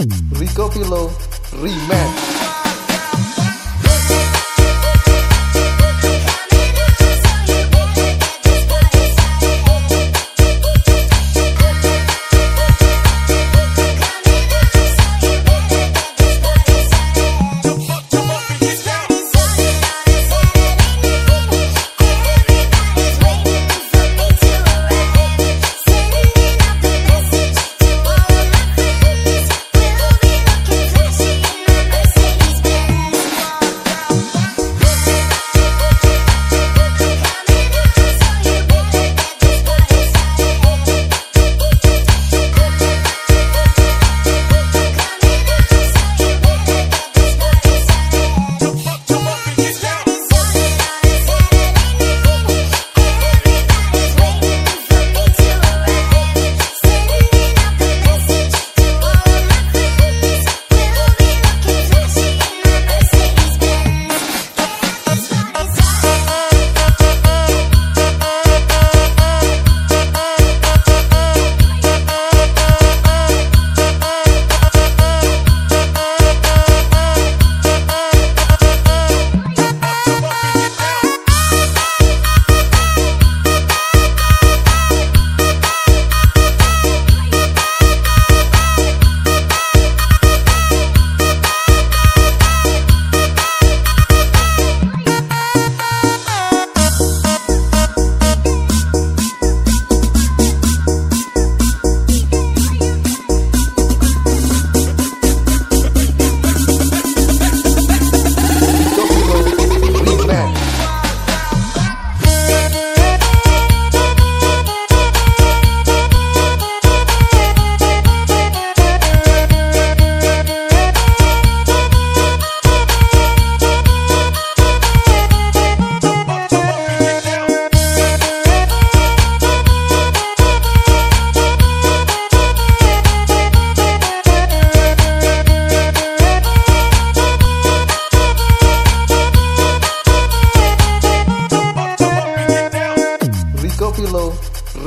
Rico Pilo Remix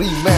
Remember.